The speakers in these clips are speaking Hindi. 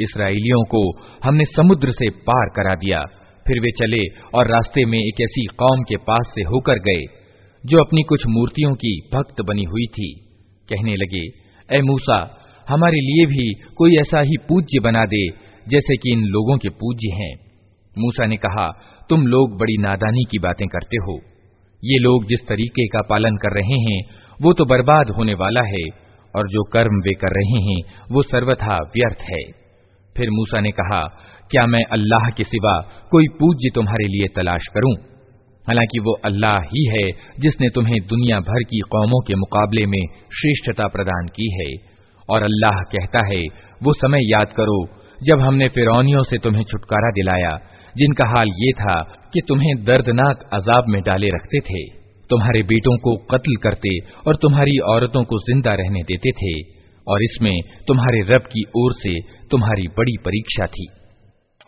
इसराइलियों को हमने समुद्र से पार करा दिया। फिर वे चले और रास्ते में एक ऐसी कौम के पास से होकर गए, जो अपनी कुछ मूर्तियों की भक्त बनी हुई थी। कहने लगे ए मूसा, हमारे लिए भी कोई ऐसा ही पूज्य बना दे, जैसे कि इन लोगों के पूज्य हैं। मूसा ने कहा, तुम लोग बड़ी नादानी की बातें करते हो। ये लोग जिस तरीके का पालन कर रहे हैं, वो तो बर्बाद होने वाला है और जो कर्म वे कर रहे हैं, वो सर्वथा व्यर्थ है। फिर मूसा ने कहा, क्या मैं अल्लाह के सिवा कोई पूज्य तुम्हारे लिए तलाश करूँ? हालाँकि वो अल्लाह ही है, जिसने तुम्हें दुनिया भर की कौमों के मुकाबले में श्रेष्ठता प्रदान की है। और अल्लाह कहता है, वो समय याद करो, जब हमने फिरौनियों से तुम्हें छुटकारा दिलाया, जिनका हाल ये था कि तुम्हें दर्दनाक अजाब में डाले रखते थे। तुम्हारे बेटों को कत्ल करते और तुम्हारी औरतों को जिंदा रहने देते थे और इसमें तुम्हारे रब की ओर से तुम्हारी बड़ी परीक्षा थी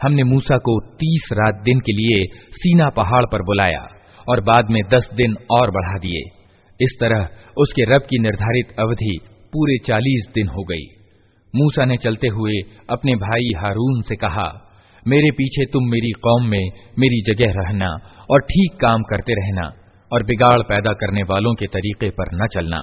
हमने मूसा को तीस रात दिन के लिए सीना पहाड़ पर बुलाया और बाद में दस दिन और बढ़ा दिए इस तरह उसके रब की निर्धारित अवधि पूरे चालीस दिन हो गई मूसा ने चलते हुए अपने भाई हारून से कहा मेरे पीछे तुम मेरी कौम में मेरी जगह रहना और ठीक काम करते रहना और बिगाड़ पैदा करने वालों के तरीके पर न चलना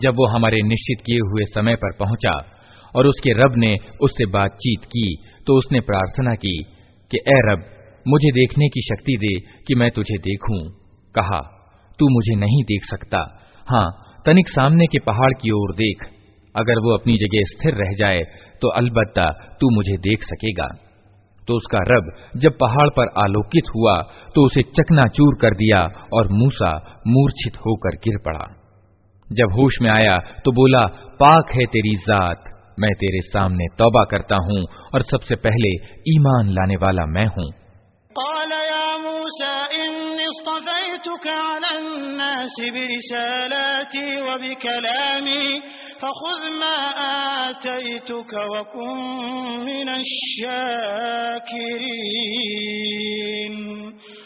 जब वो हमारे निश्चित किए हुए समय पर पहुंचा और उसके रब ने उससे बातचीत की तो उसने प्रार्थना की कि, ए रब, मुझे देखने की शक्ति दे कि मैं तुझे देखूँ। कहा, तू मुझे नहीं देख सकता। हाँ तनिक सामने के पहाड़ की ओर देख। अगर वो अपनी जगह स्थिर रह जाए तो अलबत्ता तू मुझे देख सकेगा। तो उसका रब जब पहाड़ पर आलोकित हुआ तो उसे चकनाचूर कर दिया और मूसा मूर्छित होकर गिर पड़ा। जब होश में आया तो बोला, पाक है तेरी जात। मैं तेरे सामने तौबा करता हूँ और सबसे पहले ईमान लाने वाला मैं हूँ।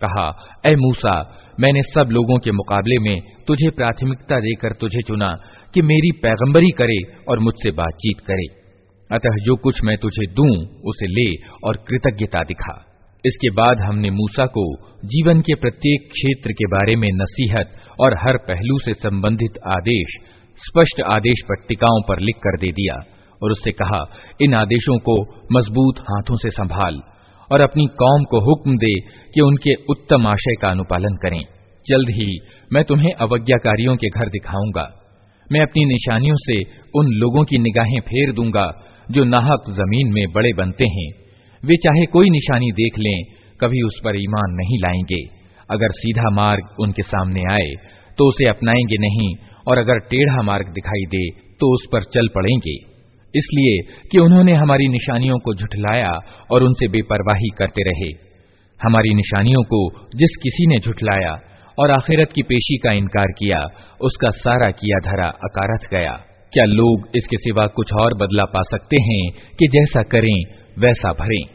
कहा ए मूसा मैंने सब लोगों के मुकाबले में तुझे प्राथमिकता देकर तुझे चुना कि मेरी पैगंबरी करे और मुझसे बातचीत करे अतः जो कुछ मैं तुझे दूं उसे ले और कृतज्ञता दिखा इसके बाद हमने मूसा को जीवन के प्रत्येक क्षेत्र के बारे में नसीहत और हर पहलू से संबंधित आदेश स्पष्ट आदेश पट्टिकाओं पर लिख कर दे दिया और उससे कहा, इन आदेशों को मज़बूत हाथों से संभाल और अपनी कौम को हुक्म दे कि उनके उत्तम आशय का अनुपालन करें। जल्द ही मैं तुम्हें अवज्ञाकारियों के घर दिखाऊँगा। मैं अपनी निशानियों से उन लोगों की निगाहें फेर दूँगा जो नाहक ज़मीन में बड़े बनते हैं। वे चाहे कोई निशानी देख लें, कभी उस पर ईमान नहीं लाएँगे। अगर सीधा मार्ग उनके सामने आए तो उसे अपनाएँगे नहीं और अगर टेढ़ा मार्ग दिखाई दे तो उस पर चल पड़ेंगे। इसलिए कि उन्होंने हमारी निशानियों को झुठलाया और उनसे बेपरवाही करते रहे। हमारी निशानियों को जिस किसी ने झुठलाया और आखिरत की पेशी का इनकार किया, उसका सारा किया धरा अकारथ गया। क्या लोग इसके सिवा कुछ और बदला पा सकते हैं कि जैसा करें, वैसा भरें?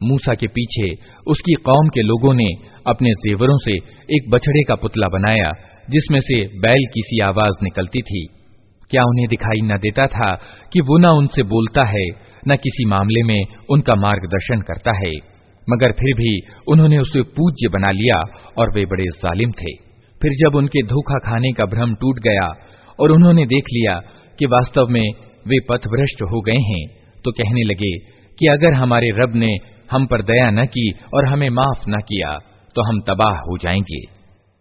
मूसा के पीछे उसकी कौम के लोगों ने अपने जेवरों से एक बछड़े का पुतला बनाया जिसमें से बैल की सी आवाज निकलती थी क्या उन्हें दिखाई न देता था कि वो न उनसे बोलता है न किसी मामले में उनका मार्गदर्शन करता है मगर फिर भी उन्होंने उसे पूज्य बना लिया और वे बड़े जालिम थे फिर जब उनके धोखा खाने का भ्रम टूट गया और उन्होंने देख लिया कि वास्तव में वे पथभ्रष्ट हो गए हैं तो कहने लगे कि अगर हमारे रब ने हम पर दया न की और हमें माफ न किया तो हम तबाह हो जाएंगे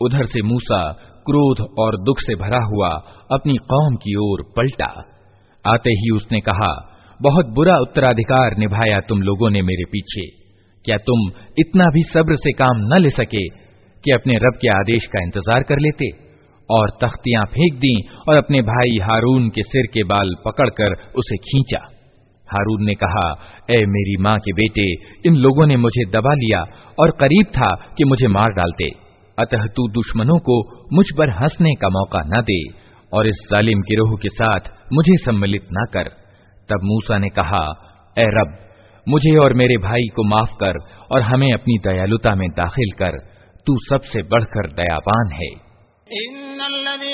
उधर से मूसा क्रोध और दुख से भरा हुआ अपनी कौम की ओर पलटा आते ही उसने कहा बहुत बुरा उत्तराधिकार निभाया तुम लोगों ने मेरे पीछे क्या तुम इतना भी सब्र से काम न ले सके कि अपने रब के आदेश का इंतजार कर लेते और तख्तियाँ फेंक दी और अपने भाई हारून के सिर के बाल पकड़कर उसे खींचा। हारून ने कहा, ए मेरी माँ के बेटे, इन लोगों ने मुझे दबा लिया और करीब था कि मुझे मार डालते। अतः तू दुश्मनों को मुझ पर हंसने का मौका न दे और इस जालिम गिरोह के साथ मुझे सम्मिलित न कर। तब मूसा ने कहा, ए रब, मुझे और मेरे भाई को माफ़ कर और हमें अपनी दयालुता में दाखिल कर। तू सबसे बढ़कर दयावान है।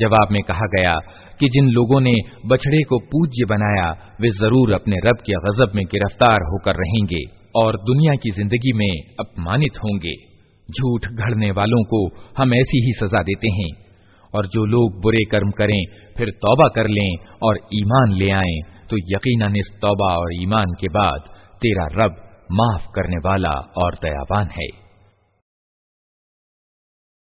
जवाब में कहा गया कि जिन लोगों ने बछड़े को पूज्य बनाया, वे ज़रूर अपने रब के गजब में गिरफ़्तार होकर रहेंगे और दुनिया की ज़िंदगी में अपमानित होंगे। झूठ घड़ने वालों को हम ऐसी ही सजा देते हैं और जो लोग बुरे कर्म करें, फिर तौबा कर लें और ईमान ले आए तो यकीनन इस तौबा और ईमान के बाद तेरा रब माफ़ करने वाला और दयावान है।